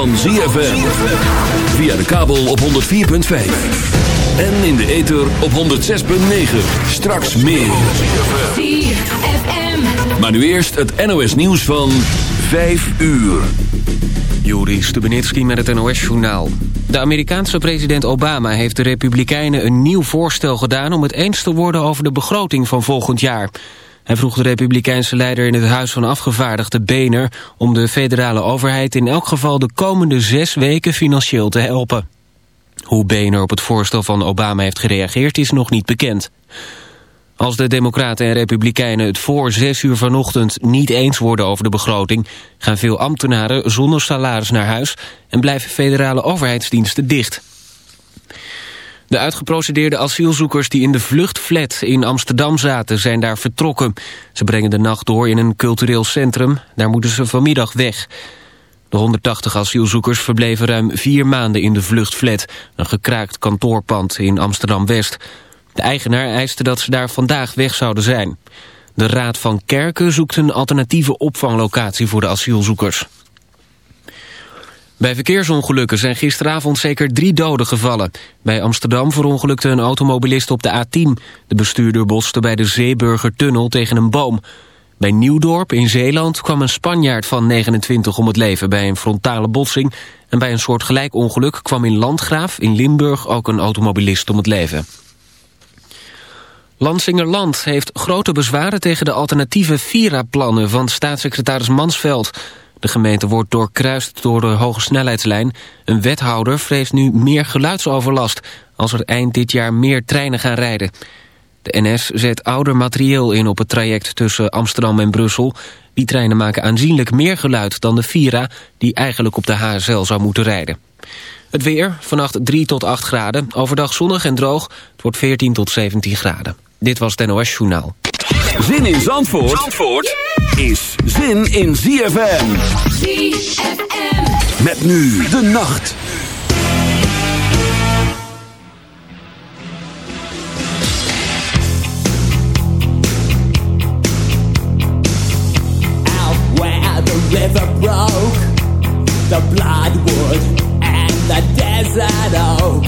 van ZFM. Via de kabel op 104.5. En in de ether op 106.9. Straks meer. ZFM. Maar nu eerst het NOS nieuws van 5 uur. Juri Stubenitski met het NOS-journaal. De Amerikaanse president Obama heeft de Republikeinen een nieuw voorstel gedaan... om het eens te worden over de begroting van volgend jaar. Hij vroeg de Republikeinse leider in het Huis van Afgevaardigden Boehner... om de federale overheid in elk geval de komende zes weken financieel te helpen. Hoe Boehner op het voorstel van Obama heeft gereageerd is nog niet bekend. Als de Democraten en Republikeinen het voor zes uur vanochtend niet eens worden over de begroting... gaan veel ambtenaren zonder salaris naar huis en blijven federale overheidsdiensten dicht. De uitgeprocedeerde asielzoekers die in de vluchtflat in Amsterdam zaten zijn daar vertrokken. Ze brengen de nacht door in een cultureel centrum, daar moeten ze vanmiddag weg. De 180 asielzoekers verbleven ruim vier maanden in de vluchtflat, een gekraakt kantoorpand in Amsterdam-West... De eigenaar eiste dat ze daar vandaag weg zouden zijn. De Raad van Kerken zoekt een alternatieve opvanglocatie voor de asielzoekers. Bij verkeersongelukken zijn gisteravond zeker drie doden gevallen. Bij Amsterdam verongelukte een automobilist op de A10. De bestuurder botste bij de Zeeburgertunnel tegen een boom. Bij Nieuwdorp in Zeeland kwam een Spanjaard van 29 om het leven bij een frontale botsing. En bij een soort gelijk ongeluk kwam in Landgraaf in Limburg ook een automobilist om het leven. Lansingerland heeft grote bezwaren tegen de alternatieve Vira-plannen van staatssecretaris Mansveld. De gemeente wordt doorkruist door de hoge snelheidslijn. Een wethouder vreest nu meer geluidsoverlast als er eind dit jaar meer treinen gaan rijden. De NS zet ouder materieel in op het traject tussen Amsterdam en Brussel. Die treinen maken aanzienlijk meer geluid dan de Vira die eigenlijk op de HSL zou moeten rijden. Het weer, vannacht 3 tot 8 graden. Overdag zonnig en droog. Het wordt 14 tot 17 graden. Dit was het NOS Journaal. Zin in Zandvoort, Zandvoort is zin in ZFM. ZFM. Met nu de nacht. out where the river broke, the bloodwood and the desert oak,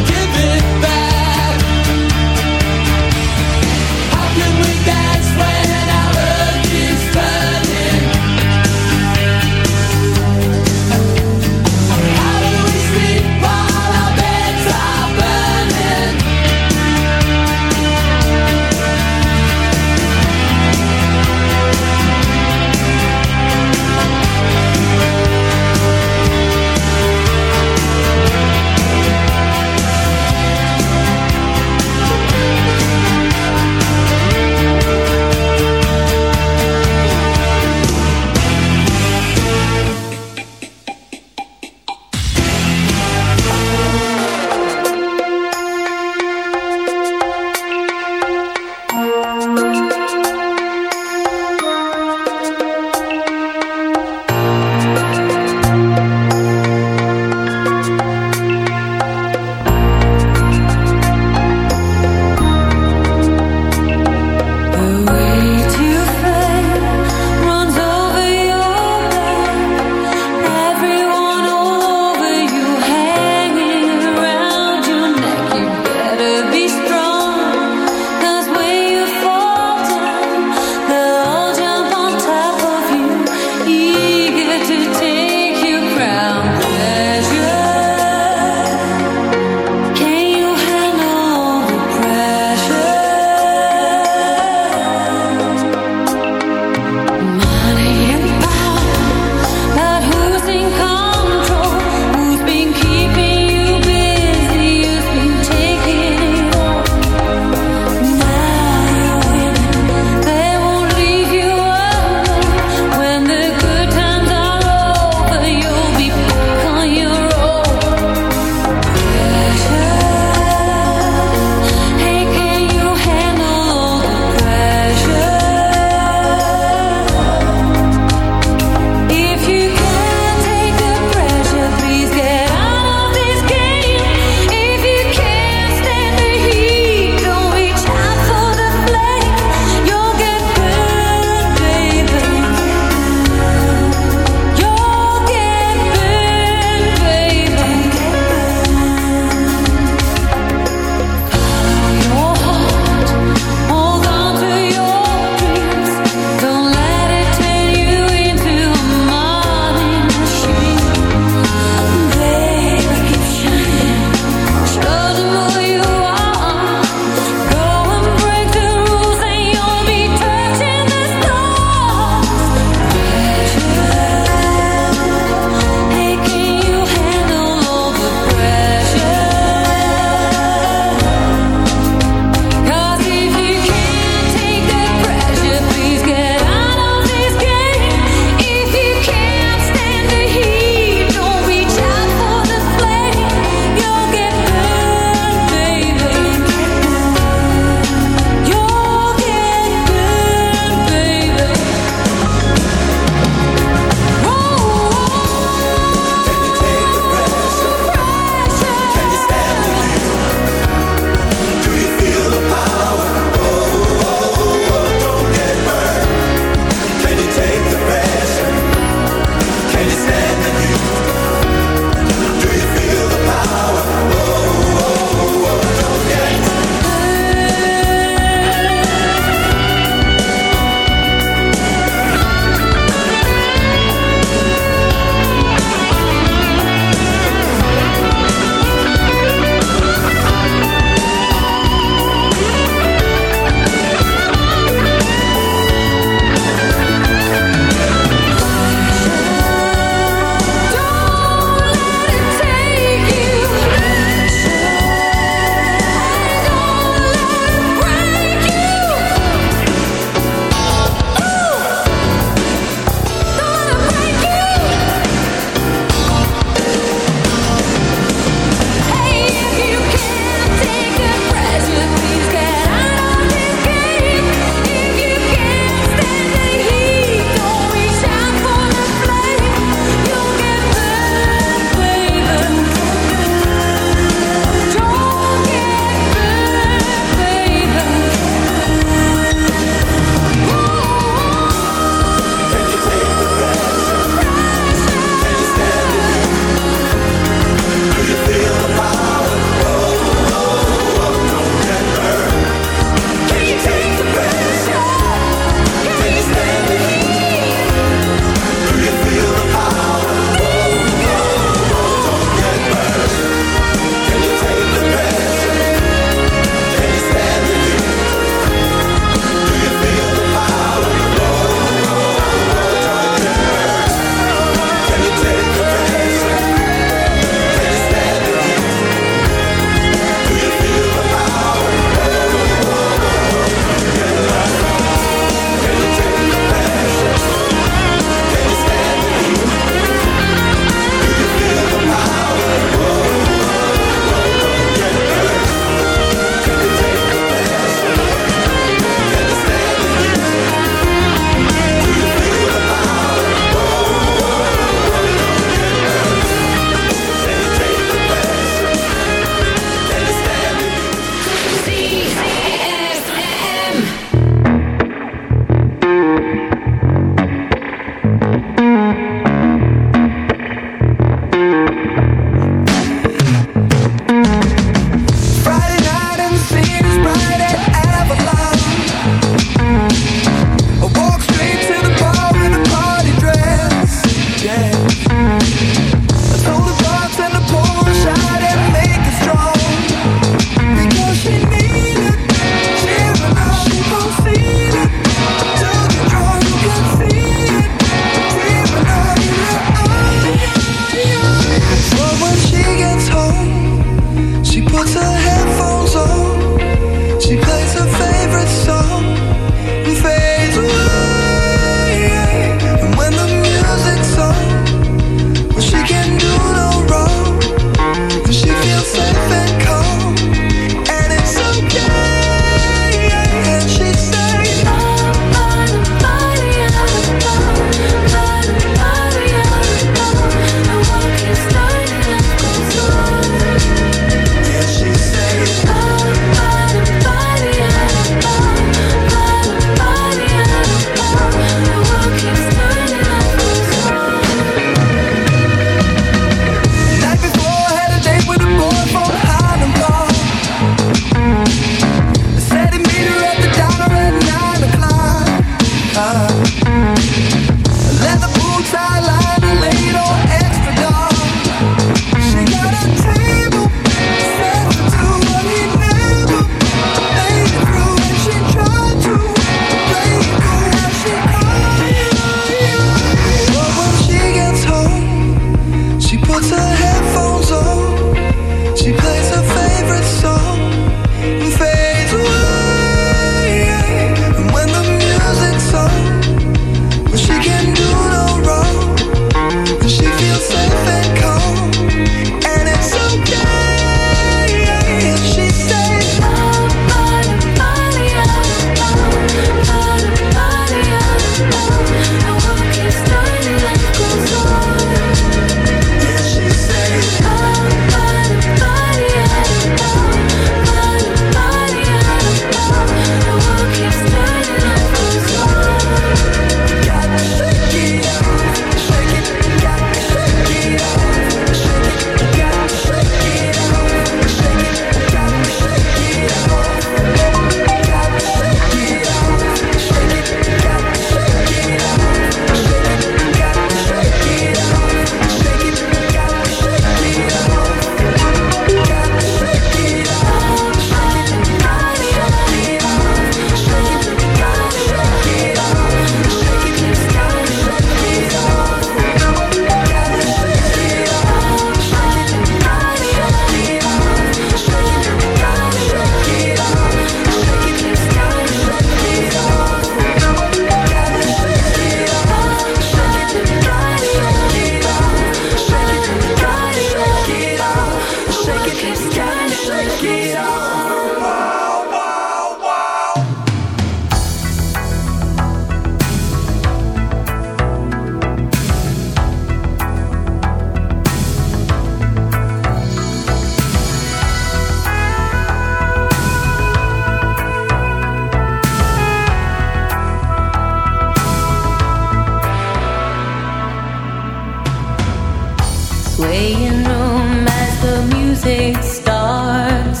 waiting room as the music starts.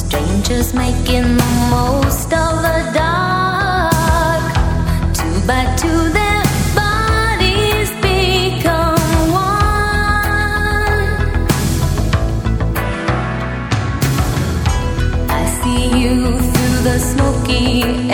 Strangers making the most of the dark. Two by two, their bodies become one. I see you through the smoky.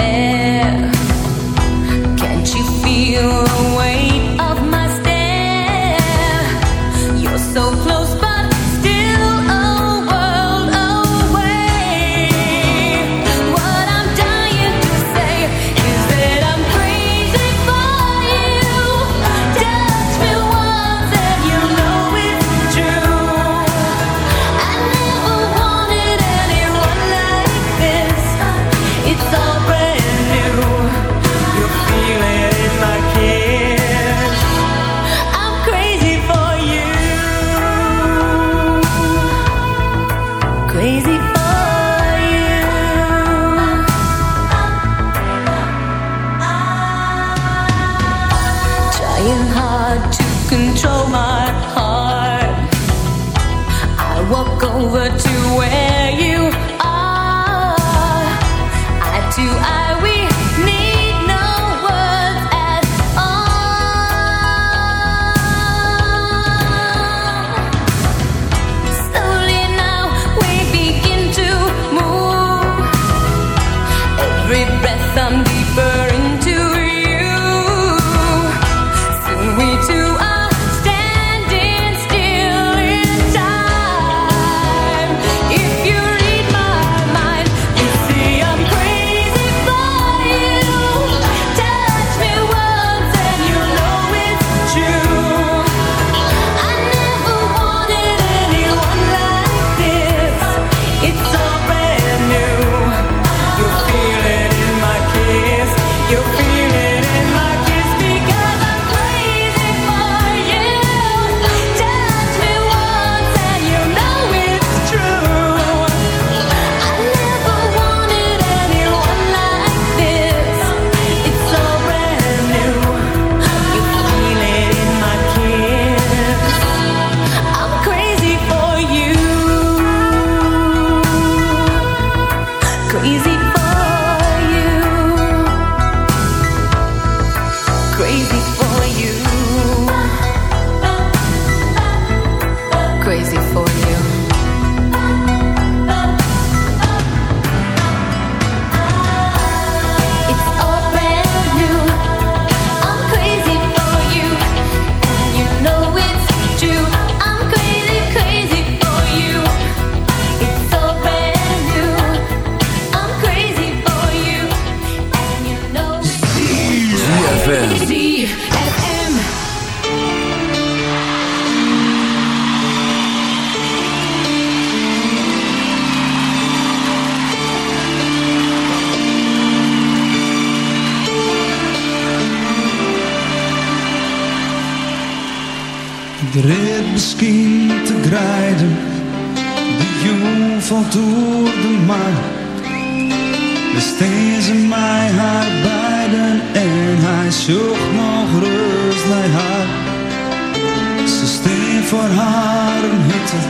Haar een hutte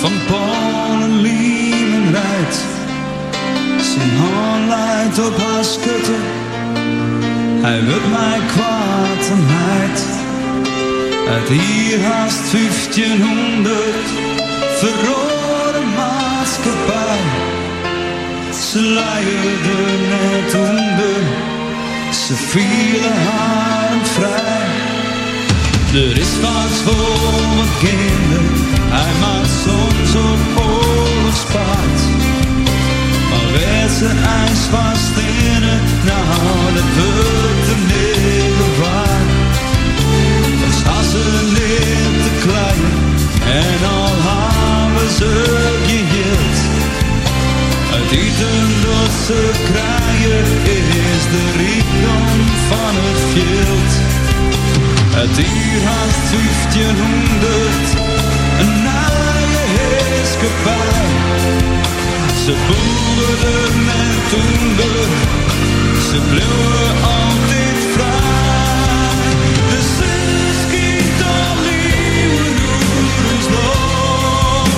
van Polen, Liemen rijdt. Zijn hand leidt op haar schutte, hij wil mij kwaad en heid. Uit hier haast 1500 verrode maatschappij. Ze luierden net onder, ze vielen haar vrij. Er is wat voor mijn kinderen, hij maakt soms op oorlogspaard. Maar werd ze ijs vast in het, nou dat wordt hem niet bewaard. Dan staan ze neer te kleien en al hebben ze geheeld. Het eten dat ze krijgen is de rijkdom van het veld. Het uur haast 1500, een naaie heerskepaar. Ze boerden met toender, ze bleven altijd vrij. De zon schiet al nieuwe roers nog,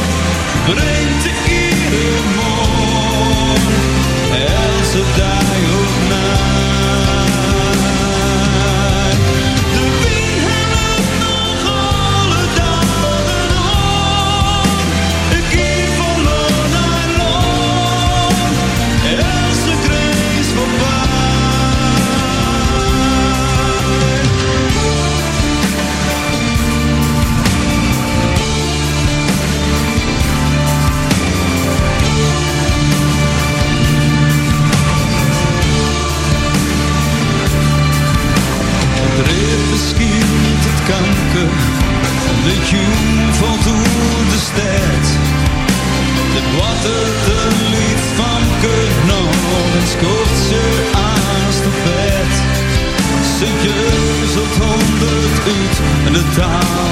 en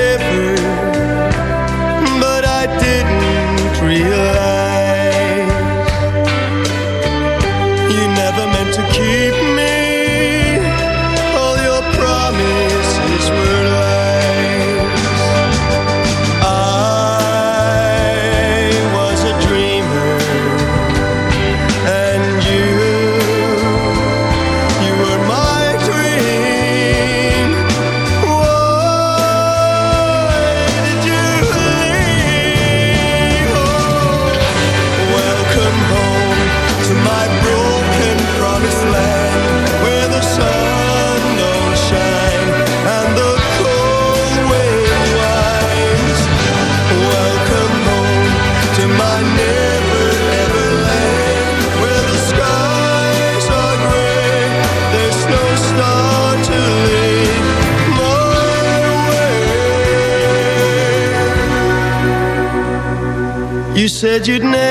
said you'd never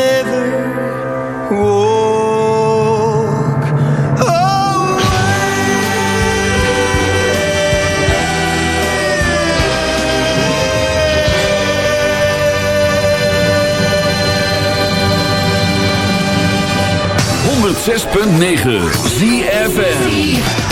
106.9 ZFN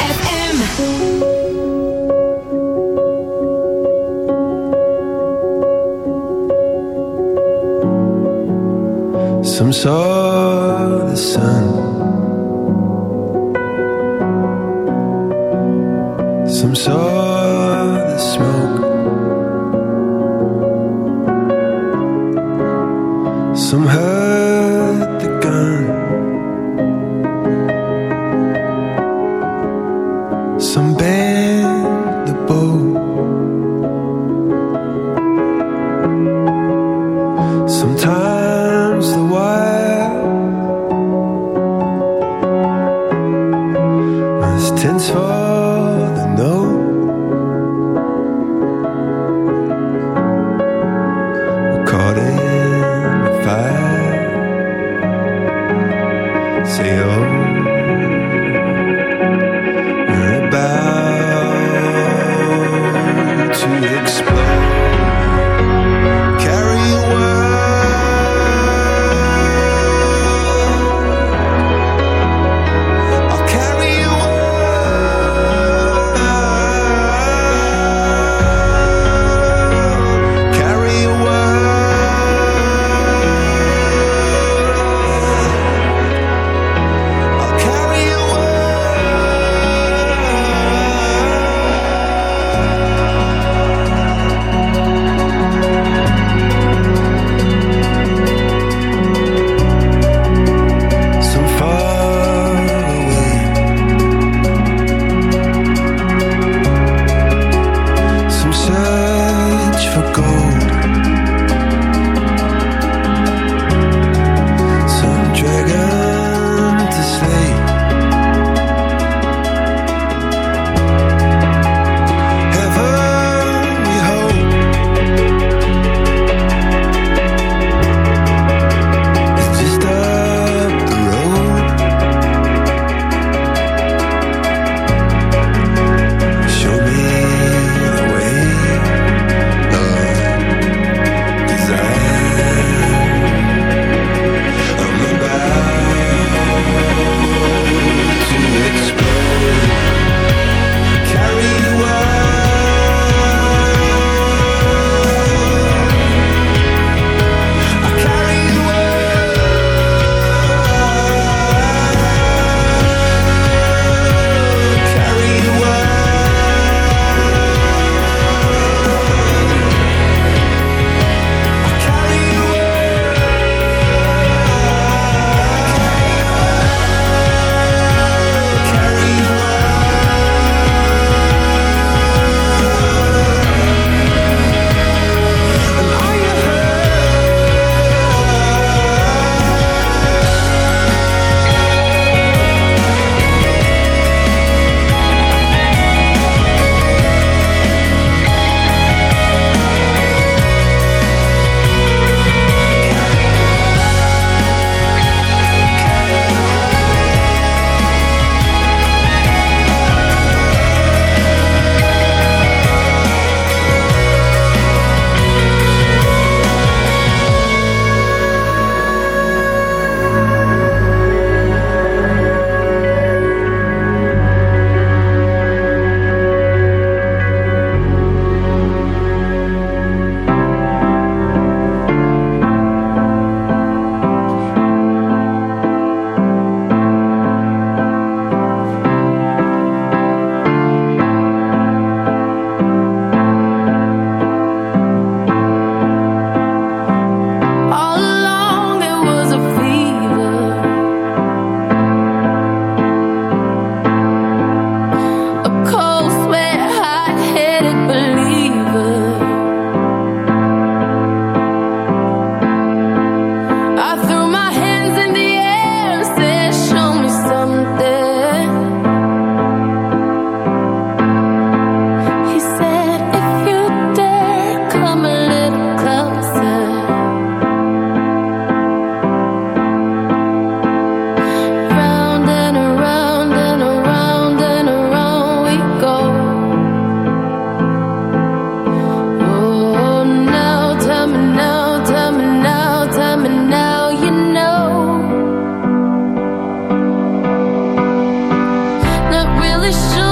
wish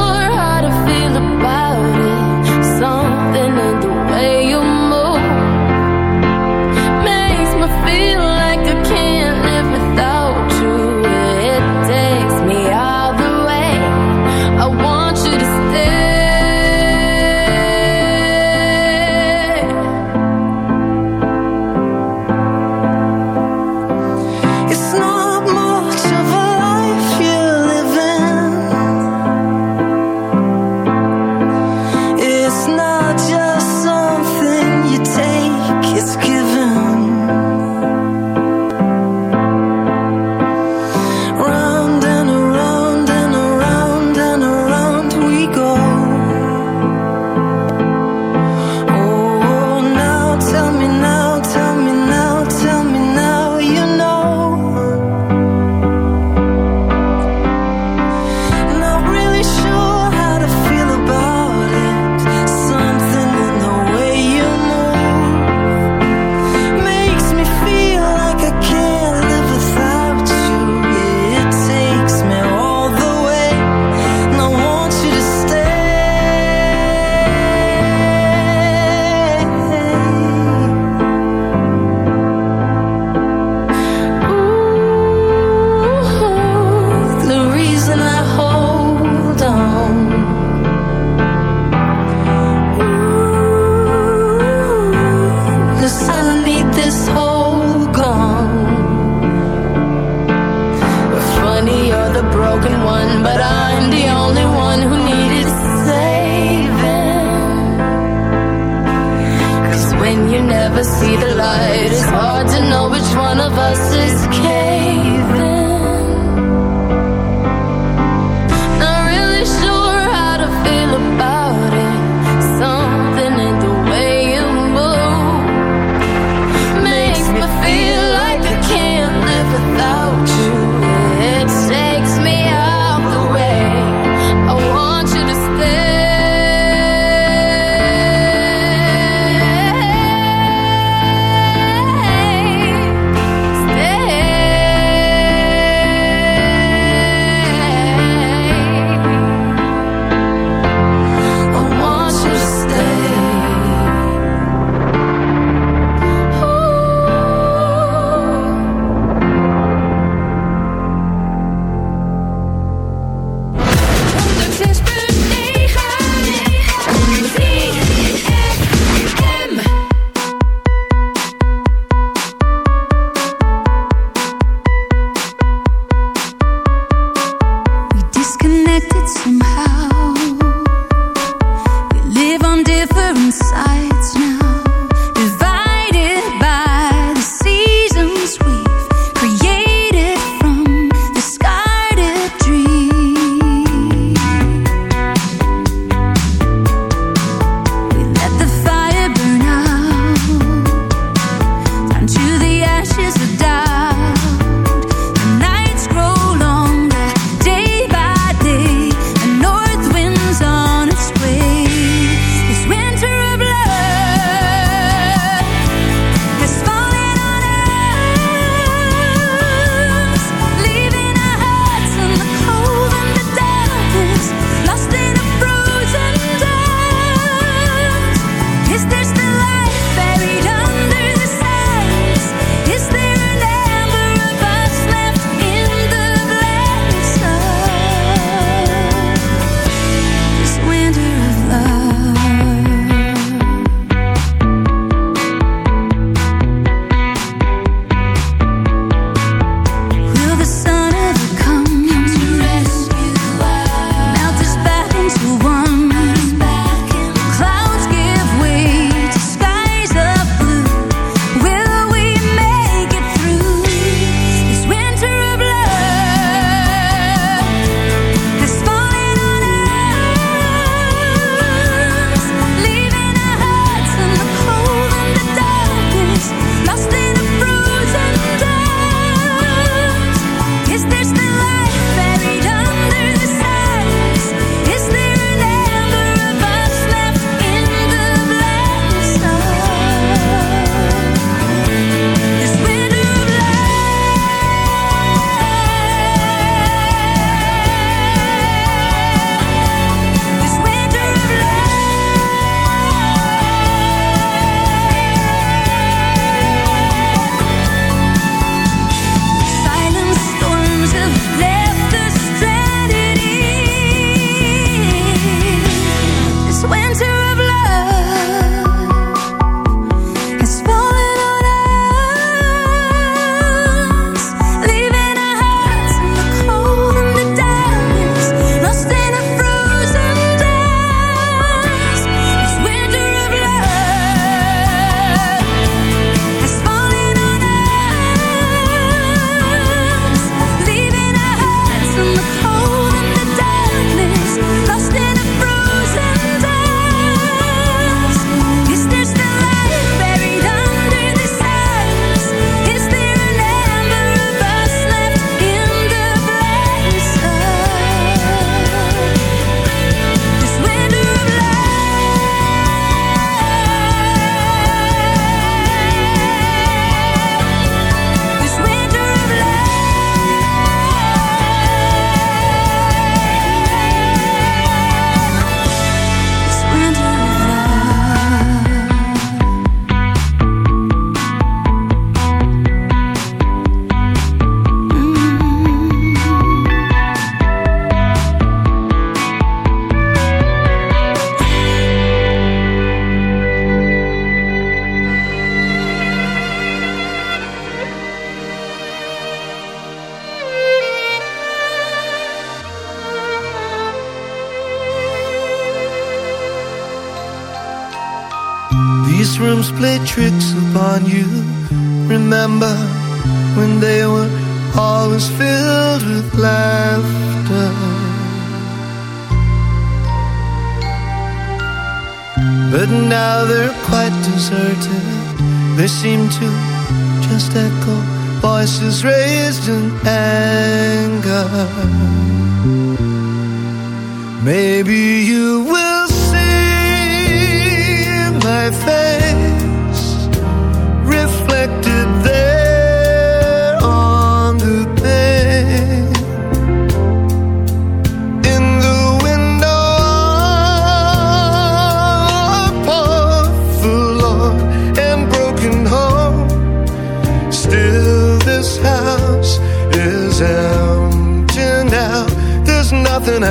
It's hard to know which one of us is king.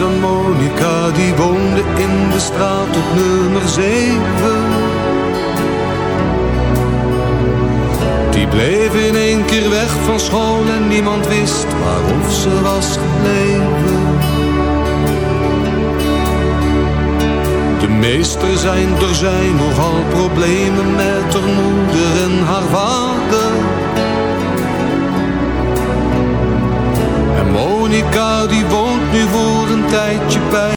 hands more